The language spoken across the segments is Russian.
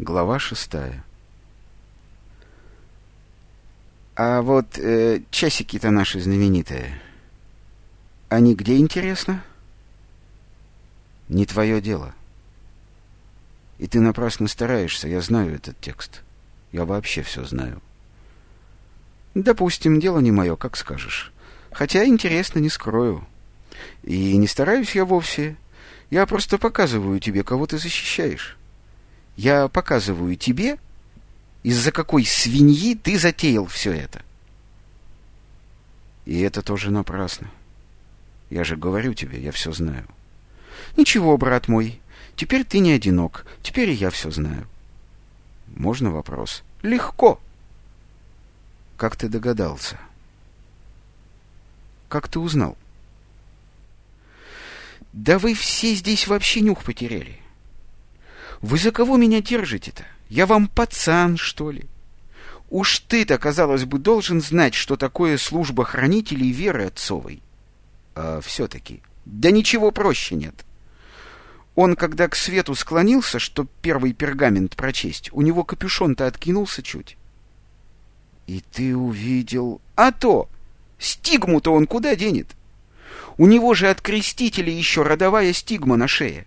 Глава шестая. А вот э, часики-то наши знаменитые. Они где, интересно? Не твое дело. И ты напрасно стараешься, я знаю этот текст. Я вообще все знаю. Допустим, дело не мое, как скажешь. Хотя интересно, не скрою. И не стараюсь я вовсе. Я просто показываю тебе, кого ты защищаешь. Я показываю тебе, из-за какой свиньи ты затеял все это. И это тоже напрасно. Я же говорю тебе, я все знаю. Ничего, брат мой, теперь ты не одинок, теперь я все знаю. Можно вопрос? Легко. Как ты догадался? Как ты узнал? Да вы все здесь вообще нюх потеряли. Вы за кого меня держите-то? Я вам пацан, что ли? Уж ты-то, казалось бы, должен знать, что такое служба хранителей веры отцовой. А все-таки, да ничего проще нет. Он, когда к свету склонился, чтоб первый пергамент прочесть, у него капюшон-то откинулся чуть. И ты увидел... А то! Стигму-то он куда денет? У него же от крестителей еще родовая стигма на шее.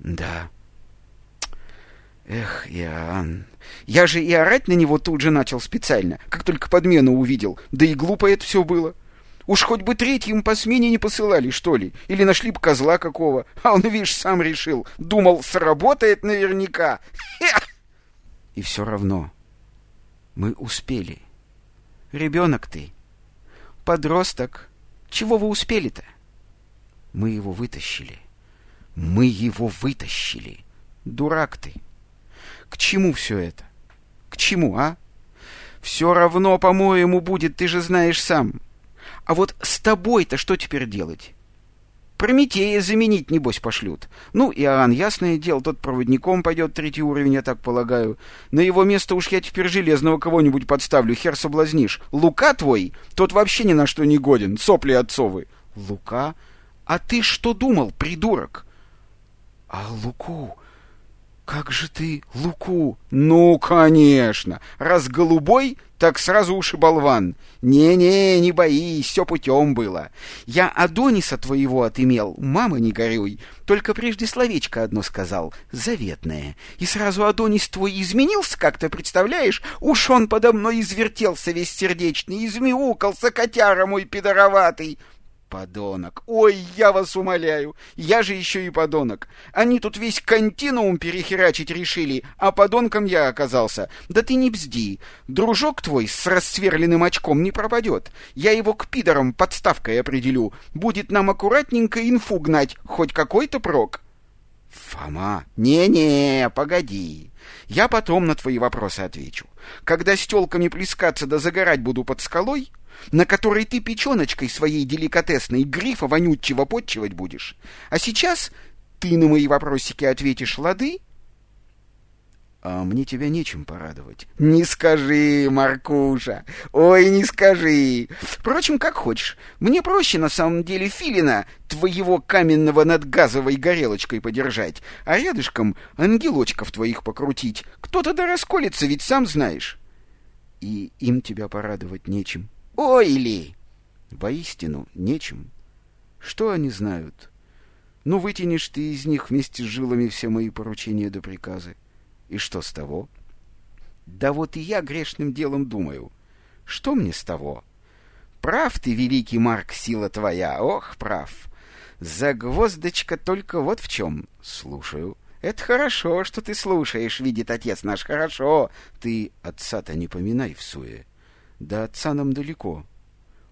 Да. Эх, Иоанн. Я же и орать на него тут же начал специально, как только подмену увидел. Да и глупо это все было. Уж хоть бы третьим по смене не посылали, что ли? Или нашли бы козла какого? А он, видишь, сам решил. Думал, сработает наверняка. И все равно мы успели. Ребенок ты. Подросток. Чего вы успели-то? Мы его вытащили. Мы его вытащили. Дурак ты. К чему все это? К чему, а? Все равно, по-моему, будет, ты же знаешь сам. А вот с тобой-то что теперь делать? Прометея заменить, небось, пошлют. Ну, Иоанн, ясное дело, тот проводником пойдет третий уровень, я так полагаю. На его место уж я теперь железного кого-нибудь подставлю, хер соблазнишь. Лука твой, тот вообще ни на что не годен, сопли отцовы. Лука? А ты что думал, придурок? А Луку... Как же ты Луку? Ну, конечно. Раз голубой, так сразу уж и болван. Не-не, не боись, все путем было. Я Адониса твоего отымел, мама, не горюй. Только прежде словечко одно сказал, заветное. И сразу Адонис твой изменился как-то, представляешь? Уж он подо мной извертелся весь сердечный, измяукался котяра мой пидороватый. Подонок! Ой, я вас умоляю! Я же еще и подонок! Они тут весь континуум перехерачить решили, а подонком я оказался. Да ты не бзди! Дружок твой с рассверленным очком не пропадет. Я его к пидорам подставкой определю. Будет нам аккуратненько инфу гнать, хоть какой-то прок. Фома, не-не, погоди. Я потом на твои вопросы отвечу. Когда с тёлками плескаться да загорать буду под скалой, на которой ты печеночкой своей деликатесной грифа вонючего подчивать будешь. А сейчас ты на мои вопросики ответишь лады? А мне тебя нечем порадовать. Не скажи, Маркуша. Ой, не скажи. Впрочем, как хочешь. Мне проще на самом деле филина твоего каменного над газовой горелочкой подержать, а рядышком ангелочков твоих покрутить. Кто-то да расколется, ведь сам знаешь. И им тебя порадовать нечем. Ой ли! Воистину, нечем. Что они знают? Ну, вытянешь ты из них вместе с жилами все мои поручения до да приказы. И что с того? Да вот и я грешным делом думаю. Что мне с того? Прав ты, великий Марк, сила твоя, ох, прав. Загвоздочка только вот в чем. Слушаю. Это хорошо, что ты слушаешь, видит отец наш, хорошо. Ты отца-то не поминай в суе. До отца нам далеко.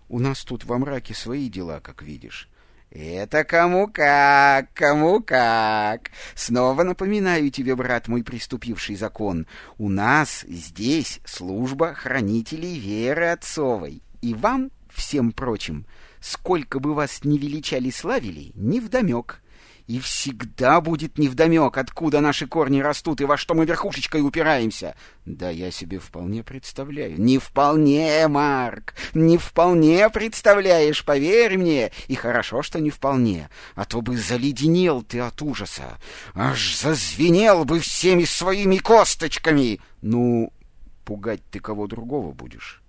У нас тут во мраке свои дела, как видишь. Это кому как, кому как. Снова напоминаю тебе, брат мой, приступивший закон. У нас здесь служба хранителей веры отцовой. И вам, всем прочим, сколько бы вас ни величали славили, не вдомек. И всегда будет невдомек, откуда наши корни растут и во что мы верхушечкой упираемся. Да я себе вполне представляю. Не вполне, Марк, не вполне представляешь, поверь мне. И хорошо, что не вполне, а то бы заледенел ты от ужаса. Аж зазвенел бы всеми своими косточками. Ну, пугать ты кого другого будешь.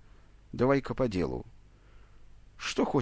Давай-ка по делу. Что хочешь?